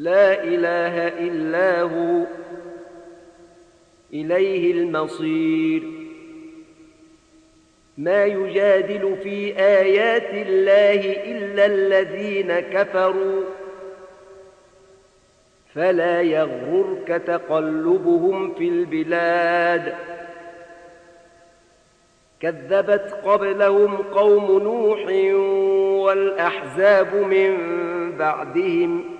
لا إله إلا هو إليه المصير. ما يجادل في آيات الله إلا الذين كفروا. فلا يغررك تقلبهم في البلاد. كذبت قبلهم قوم نوح والأحزاب من بعدهم.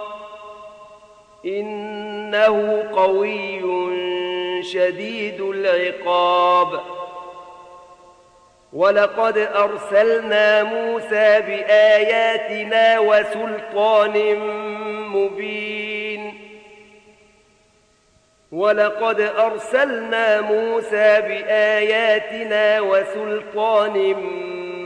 إنه قوي شديد العقاب. ولقد أرسلنا موسى بآياتنا وسلطان مبين. ولقد أرسلنا موسى بآياتنا وسلطان مبين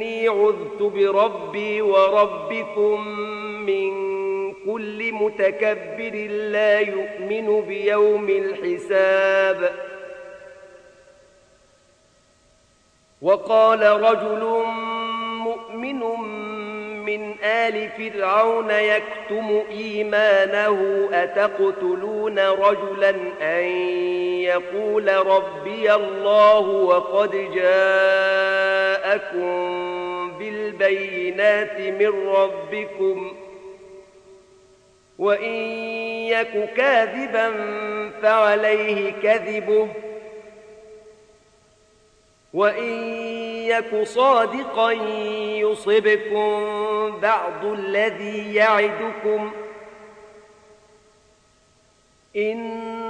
إني عذت بربي وربكم من كل متكبر لا يؤمن بيوم الحساب. وقال رجل مؤمن من آل فرعون يكتم إيمانه أتقتلون رجلا أن يقول ربي الله وقد جاءكم بالبينات من ربكم وإن يك كاذبا فعليه كذبه وإن يك صادقا يصبكم بعض الذي يعدكم إن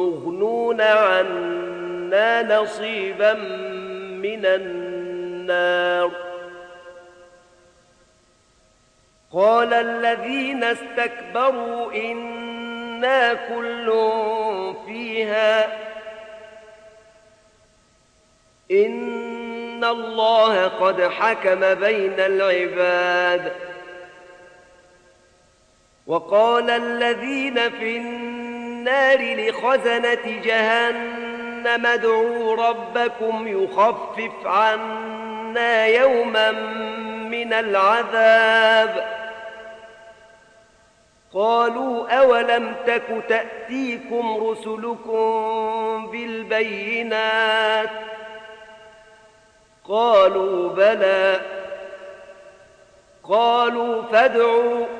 مغنون عنا نصيبا من النار. قال الذين استكبروا إنا كل فيها. إن الله قد حكم بين العباد. وقال الذين في النار لخزنة جهنم. ادعوا ربكم يخفف عنا يوما من العذاب. قالوا أولم تك تأتيكم رسلكم بالبينات؟ قالوا بلى. قالوا فادعوا.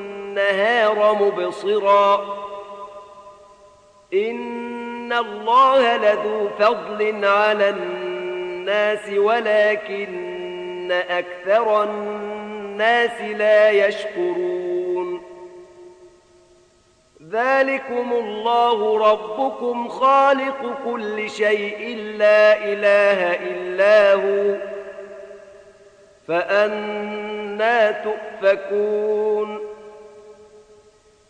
مبصرا. إن الله لذو فضل على الناس ولكن أكثر الناس لا يشكرون. ذلكم الله ربكم خالق كل شيء لا إله إلا هو. فأنا تؤفكون.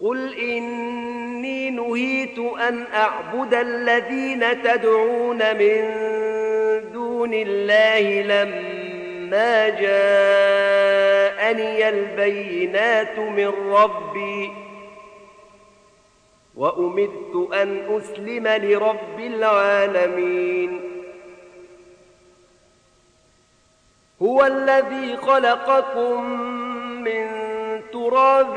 قل إني نهيت أن أعبد الذين تدعون من دون الله لما جاءني البينات من ربي وأمرت أن أسلم لرب العالمين هو الذي خلقكم من تراب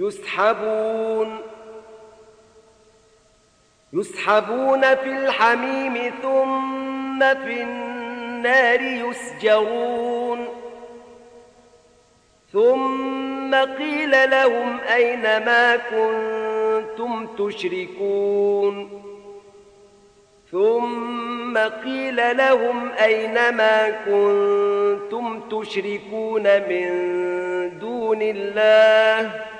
يسحبون. يسحبون في الحميم ثم في النار يسجرون. ثم قيل لهم أين ما كنتم تشركون. ثم قيل لهم أين ما كنتم تشركون من دون الله.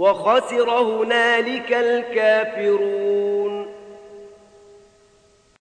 وخسر هنالك الكافرون.